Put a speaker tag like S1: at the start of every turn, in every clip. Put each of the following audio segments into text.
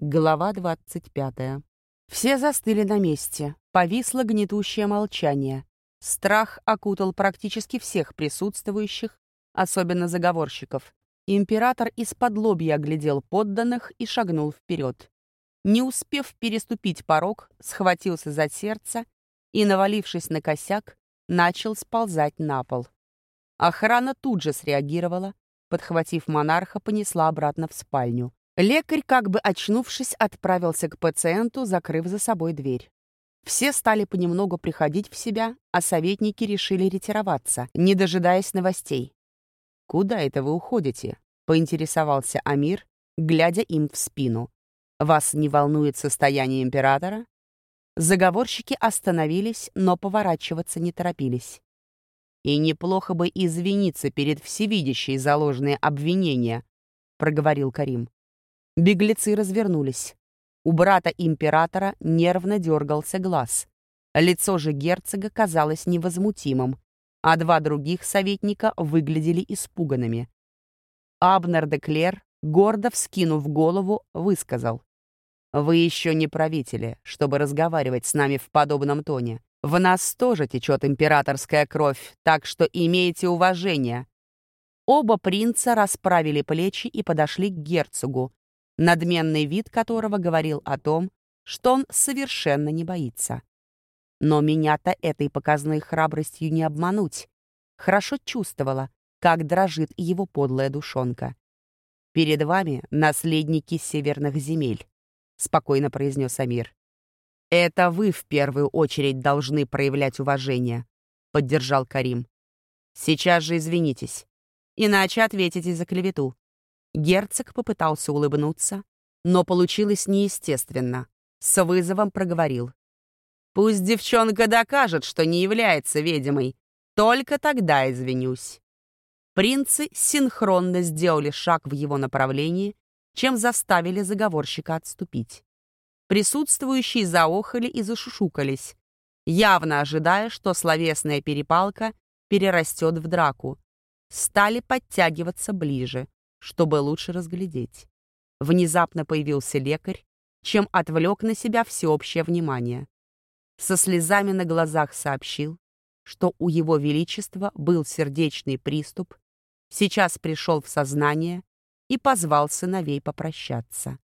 S1: Глава 25. Все застыли на месте. Повисло гнетущее молчание. Страх окутал практически всех присутствующих, особенно заговорщиков. Император из-под лобья оглядел подданных и шагнул вперед. Не успев переступить порог, схватился за сердце и, навалившись на косяк, начал сползать на пол. Охрана тут же среагировала, подхватив монарха, понесла обратно в спальню. Лекарь, как бы очнувшись, отправился к пациенту, закрыв за собой дверь. Все стали понемногу приходить в себя, а советники решили ретироваться, не дожидаясь новостей. «Куда это вы уходите?» — поинтересовался Амир, глядя им в спину. «Вас не волнует состояние императора?» Заговорщики остановились, но поворачиваться не торопились. «И неплохо бы извиниться перед всевидящей за ложные обвинения», — проговорил Карим. Беглецы развернулись. У брата императора нервно дергался глаз. Лицо же герцога казалось невозмутимым, а два других советника выглядели испуганными. Абнер де Клер, гордо вскинув голову, высказал. «Вы еще не правители, чтобы разговаривать с нами в подобном тоне. В нас тоже течет императорская кровь, так что имейте уважение». Оба принца расправили плечи и подошли к герцогу, надменный вид которого говорил о том, что он совершенно не боится. Но меня-то этой показной храбростью не обмануть. Хорошо чувствовала, как дрожит его подлая душонка. «Перед вами наследники северных земель», — спокойно произнес Амир. «Это вы в первую очередь должны проявлять уважение», — поддержал Карим. «Сейчас же извинитесь, иначе ответите за клевету». Герцог попытался улыбнуться, но получилось неестественно. С вызовом проговорил. «Пусть девчонка докажет, что не является ведьмой. Только тогда извинюсь». Принцы синхронно сделали шаг в его направлении, чем заставили заговорщика отступить. Присутствующие заохали и зашушукались, явно ожидая, что словесная перепалка перерастет в драку. Стали подтягиваться ближе чтобы лучше разглядеть. Внезапно появился лекарь, чем отвлек на себя всеобщее внимание. Со слезами на глазах сообщил, что у его величества был сердечный приступ, сейчас пришел в сознание и позвал сыновей попрощаться.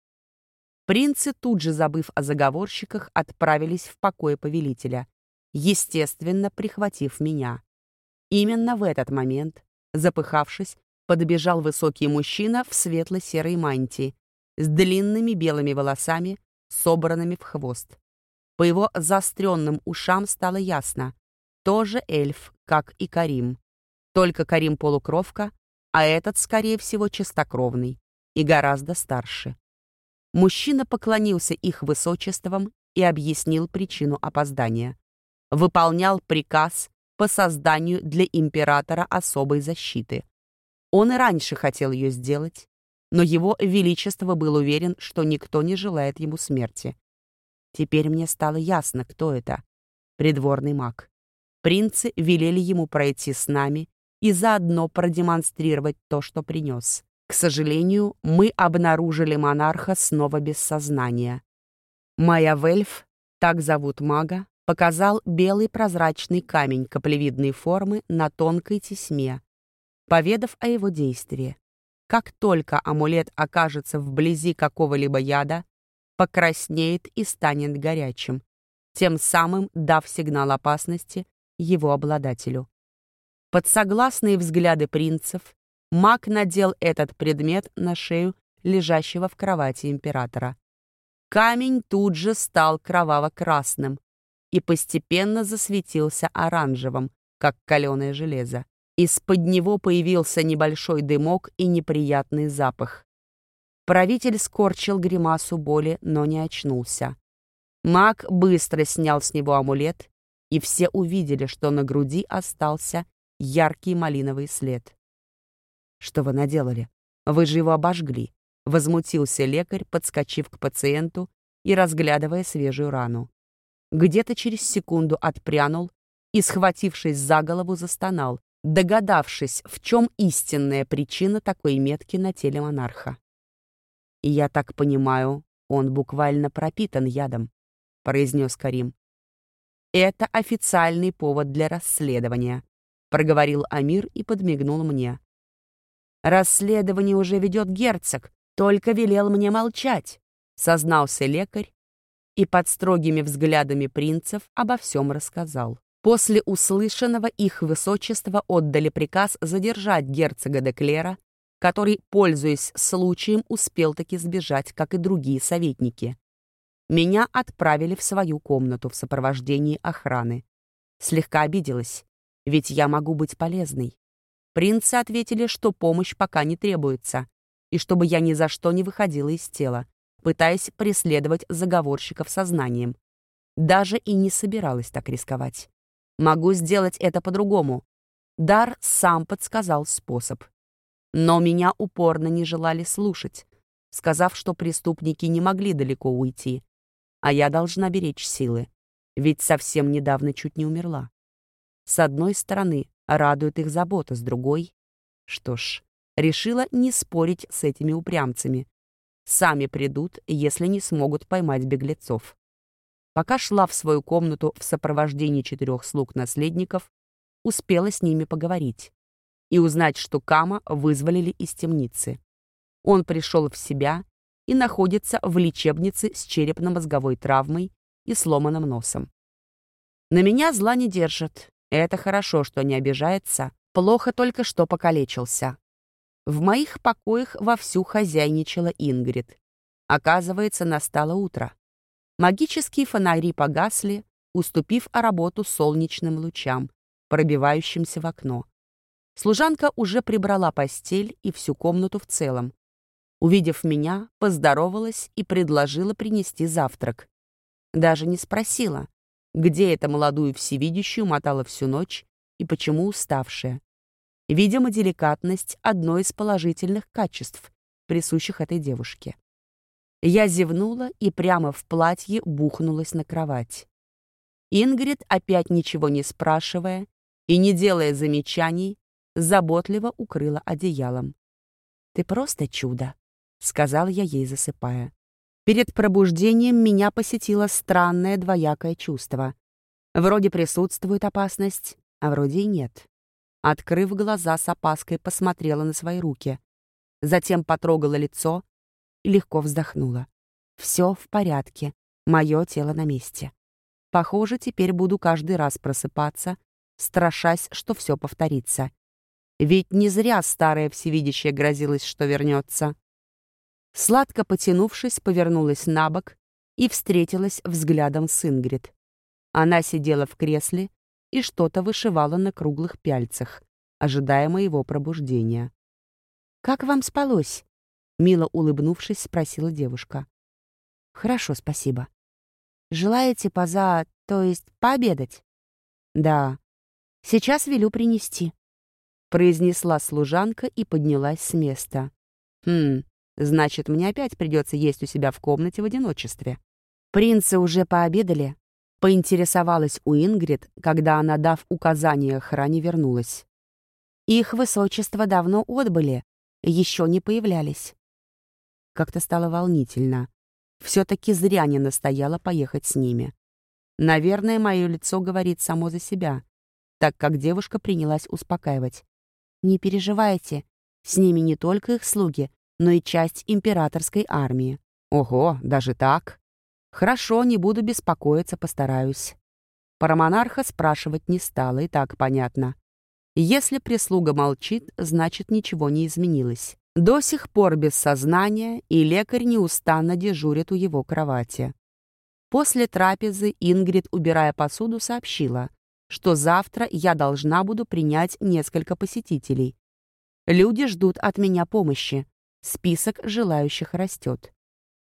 S1: Принцы, тут же забыв о заговорщиках, отправились в покой повелителя, естественно, прихватив меня. Именно в этот момент, запыхавшись, подбежал высокий мужчина в светло-серой мантии с длинными белыми волосами, собранными в хвост. По его заостренным ушам стало ясно. Тоже эльф, как и Карим. Только Карим полукровка, а этот, скорее всего, чистокровный и гораздо старше. Мужчина поклонился их высочествам и объяснил причину опоздания. Выполнял приказ по созданию для императора особой защиты. Он и раньше хотел ее сделать, но его величество был уверен, что никто не желает ему смерти. Теперь мне стало ясно, кто это. Придворный маг. Принцы велели ему пройти с нами и заодно продемонстрировать то, что принес. К сожалению, мы обнаружили монарха снова без сознания. Майя Вельф, так зовут мага, показал белый прозрачный камень каплевидной формы на тонкой тесьме, поведав о его действии. Как только амулет окажется вблизи какого-либо яда, покраснеет и станет горячим, тем самым дав сигнал опасности его обладателю. Под согласные взгляды принцев, маг надел этот предмет на шею лежащего в кровати императора. Камень тут же стал кроваво-красным и постепенно засветился оранжевым, как каленое железо. Из-под него появился небольшой дымок и неприятный запах. Правитель скорчил гримасу боли, но не очнулся. Маг быстро снял с него амулет, и все увидели, что на груди остался яркий малиновый след. «Что вы наделали? Вы же его обожгли!» — возмутился лекарь, подскочив к пациенту и разглядывая свежую рану. Где-то через секунду отпрянул и, схватившись за голову, застонал, догадавшись, в чем истинная причина такой метки на теле монарха. Я так понимаю, Он буквально пропитан ядом, произнес Карим. Это официальный повод для расследования, проговорил Амир и подмигнул мне. Расследование уже ведет герцог, только велел мне молчать, сознался лекарь и под строгими взглядами принцев обо всем рассказал. После услышанного их высочество отдали приказ задержать герцога де Клера, который, пользуясь случаем, успел таки сбежать, как и другие советники. Меня отправили в свою комнату в сопровождении охраны. Слегка обиделась, ведь я могу быть полезной. Принцы ответили, что помощь пока не требуется, и чтобы я ни за что не выходила из тела, пытаясь преследовать заговорщиков сознанием. Даже и не собиралась так рисковать. Могу сделать это по-другому. Дар сам подсказал способ. Но меня упорно не желали слушать, сказав, что преступники не могли далеко уйти, а я должна беречь силы, ведь совсем недавно чуть не умерла. С одной стороны, радует их забота, с другой... Что ж, решила не спорить с этими упрямцами, Сами придут, если не смогут поймать беглецов. Пока шла в свою комнату в сопровождении четырех слуг-наследников, успела с ними поговорить и узнать, что Кама вызволили из темницы. Он пришел в себя и находится в лечебнице с черепно-мозговой травмой и сломанным носом. На меня зла не держит. Это хорошо, что не обижается. Плохо только, что покалечился. В моих покоях вовсю хозяйничала Ингрид. Оказывается, настало утро. Магические фонари погасли, уступив работу солнечным лучам, пробивающимся в окно. Служанка уже прибрала постель и всю комнату в целом. Увидев меня, поздоровалась и предложила принести завтрак. Даже не спросила, где эта молодую всевидящую мотала всю ночь и почему уставшая. Видимо, деликатность — одно из положительных качеств, присущих этой девушке. Я зевнула и прямо в платье бухнулась на кровать. Ингрид, опять ничего не спрашивая и не делая замечаний, заботливо укрыла одеялом. «Ты просто чудо», — сказал я ей, засыпая. Перед пробуждением меня посетило странное двоякое чувство. Вроде присутствует опасность, а вроде и нет. Открыв глаза, с опаской посмотрела на свои руки. Затем потрогала лицо легко вздохнула. Все в порядке, мое тело на месте. Похоже, теперь буду каждый раз просыпаться, страшась, что все повторится. Ведь не зря старая всевидящая грозилась, что вернется. Сладко потянувшись, повернулась на бок и встретилась взглядом с Ингрид. Она сидела в кресле и что-то вышивала на круглых пяльцах, ожидая моего пробуждения. «Как вам спалось?» — мило улыбнувшись, спросила девушка. «Хорошо, спасибо. Желаете поза, то есть пообедать?» «Да. Сейчас велю принести», — произнесла служанка и поднялась с места. «Хм, значит, мне опять придется есть у себя в комнате в одиночестве. Принцы уже пообедали?» Поинтересовалась у Ингрид, когда она, дав указание охране, вернулась. Их высочество давно отбыли, еще не появлялись. Как-то стало волнительно. Все-таки зря не настояла поехать с ними. Наверное, мое лицо говорит само за себя, так как девушка принялась успокаивать. «Не переживайте, с ними не только их слуги, но и часть императорской армии». «Ого, даже так?» Хорошо, не буду беспокоиться, постараюсь. Про монарха спрашивать не стало, и так понятно. Если прислуга молчит, значит, ничего не изменилось. До сих пор без сознания, и лекарь неустанно дежурит у его кровати. После трапезы Ингрид, убирая посуду, сообщила, что завтра я должна буду принять несколько посетителей. Люди ждут от меня помощи. Список желающих растет.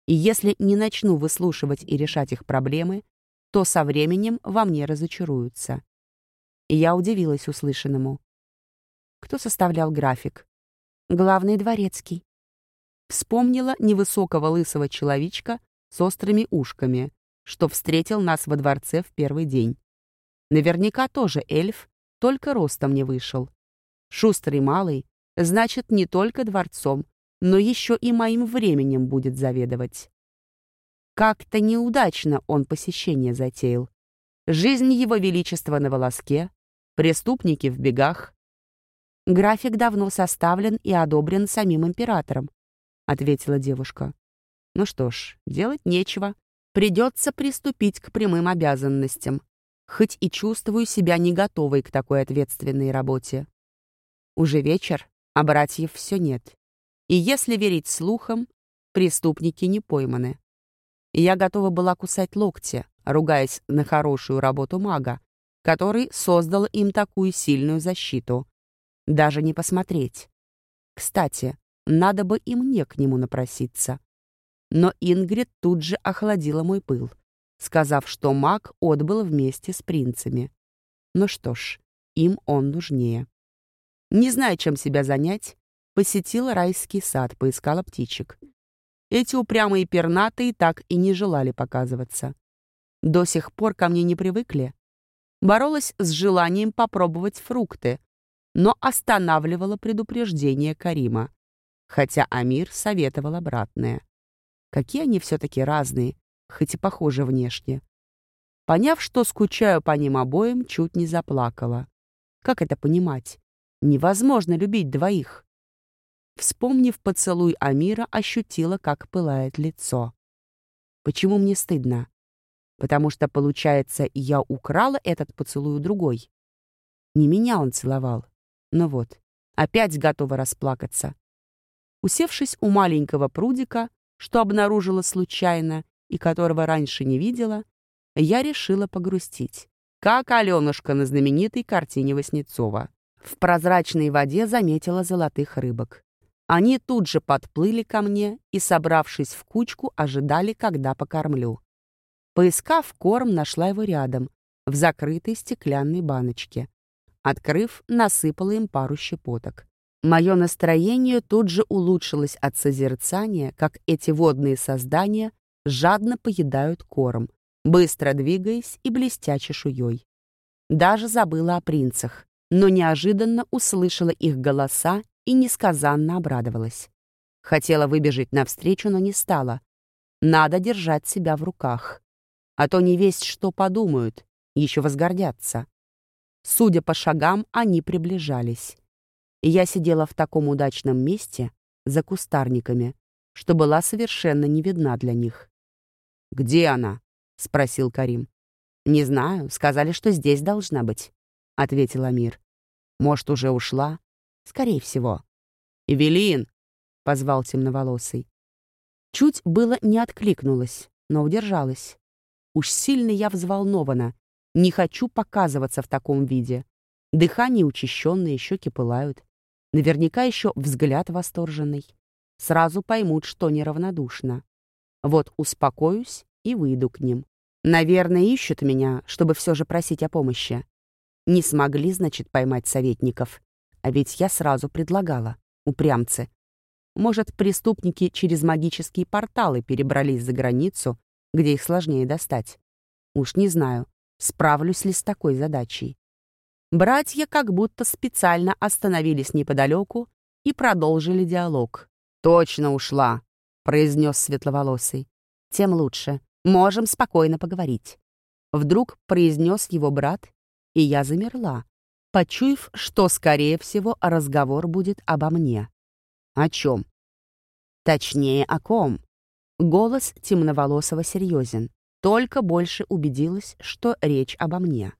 S1: И если не начну выслушивать и решать их проблемы, то со временем во мне разочаруются. Я удивилась услышанному. Кто составлял график? Главный дворецкий. Вспомнила невысокого лысого человечка с острыми ушками, что встретил нас во дворце в первый день. Наверняка тоже эльф, только ростом не вышел. Шустрый малый, значит, не только дворцом, но еще и моим временем будет заведовать. Как-то неудачно он посещение затеял. Жизнь его величества на волоске, преступники в бегах. «График давно составлен и одобрен самим императором», — ответила девушка. «Ну что ж, делать нечего. Придется приступить к прямым обязанностям, хоть и чувствую себя не готовой к такой ответственной работе. Уже вечер, а братьев все нет. И если верить слухам, преступники не пойманы. Я готова была кусать локти, ругаясь на хорошую работу мага, который создал им такую сильную защиту. Даже не посмотреть. Кстати, надо бы и мне к нему напроситься. Но Ингрид тут же охладила мой пыл, сказав, что маг отбыл вместе с принцами. Ну что ж, им он нужнее. Не зная, чем себя занять, посетила райский сад, поискала птичек. Эти упрямые пернатые так и не желали показываться. До сих пор ко мне не привыкли. Боролась с желанием попробовать фрукты, но останавливала предупреждение Карима, хотя Амир советовал обратное. Какие они все-таки разные, хоть и похожи внешне. Поняв, что скучаю по ним обоим, чуть не заплакала. Как это понимать? Невозможно любить двоих. Вспомнив поцелуй Амира, ощутила, как пылает лицо. Почему мне стыдно? Потому что, получается, я украла этот поцелуй у другой. Не меня он целовал. Но вот, опять готова расплакаться. Усевшись у маленького прудика, что обнаружила случайно и которого раньше не видела, я решила погрустить. Как Аленушка на знаменитой картине Васнецова. В прозрачной воде заметила золотых рыбок. Они тут же подплыли ко мне и, собравшись в кучку, ожидали, когда покормлю. Поискав корм, нашла его рядом, в закрытой стеклянной баночке. Открыв, насыпала им пару щепоток. Мое настроение тут же улучшилось от созерцания, как эти водные создания жадно поедают корм, быстро двигаясь и блестя чешуей. Даже забыла о принцах, но неожиданно услышала их голоса и несказанно обрадовалась. Хотела выбежать навстречу, но не стала. Надо держать себя в руках. А то не весть, что подумают, еще возгордятся. Судя по шагам, они приближались я сидела в таком удачном месте, за кустарниками, что была совершенно не видна для них. «Где она?» — спросил Карим. «Не знаю, сказали, что здесь должна быть», — ответил Амир. «Может, уже ушла?» «Скорее всего». «Эвелин!» — позвал темноволосый. Чуть было не откликнулась, но удержалась. Уж сильно я взволнована. Не хочу показываться в таком виде. Дыхание учащенное, щеки пылают. Наверняка еще взгляд восторженный. Сразу поймут, что неравнодушно. Вот успокоюсь и выйду к ним. Наверное, ищут меня, чтобы все же просить о помощи. Не смогли, значит, поймать советников. А ведь я сразу предлагала. Упрямцы. Может, преступники через магические порталы перебрались за границу, где их сложнее достать. Уж не знаю, справлюсь ли с такой задачей. Братья как будто специально остановились неподалеку и продолжили диалог. «Точно ушла», — произнес светловолосый. «Тем лучше. Можем спокойно поговорить». Вдруг произнес его брат, и я замерла, почуяв, что, скорее всего, разговор будет обо мне. «О чем?» «Точнее, о ком?» Голос темноволосого серьезен. Только больше убедилась, что речь обо мне.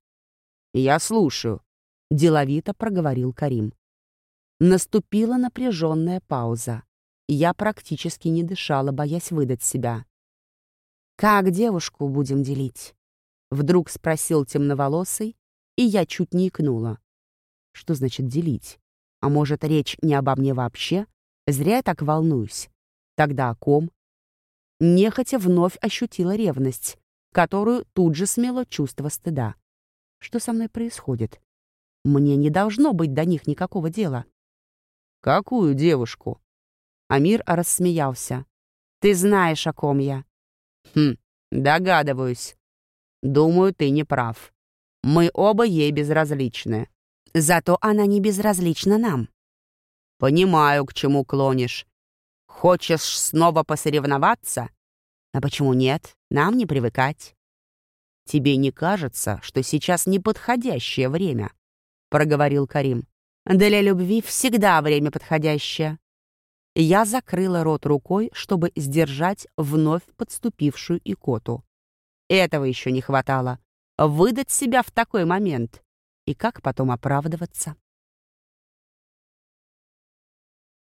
S1: «Я слушаю», — деловито проговорил Карим. Наступила напряженная пауза. Я практически не дышала, боясь выдать себя. «Как девушку будем делить?» Вдруг спросил темноволосый, и я чуть не икнула. Что значит делить? А может, речь не обо мне вообще? Зря я так волнуюсь. Тогда о ком? Нехотя вновь ощутила ревность, которую тут же смело чувство стыда. Что со мной происходит? Мне не должно быть до них никакого дела. «Какую девушку?» Амир рассмеялся. «Ты знаешь, о ком я». «Хм, догадываюсь. Думаю, ты не прав. Мы оба ей безразличны. Зато она не безразлична нам». «Понимаю, к чему клонишь. Хочешь снова посоревноваться?» А почему нет? Нам не привыкать. Тебе не кажется, что сейчас неподходящее время? проговорил Карим. Для любви всегда время подходящее. Я закрыла рот рукой, чтобы сдержать вновь подступившую икоту. Этого еще не хватало. Выдать себя в такой момент. И как потом оправдываться?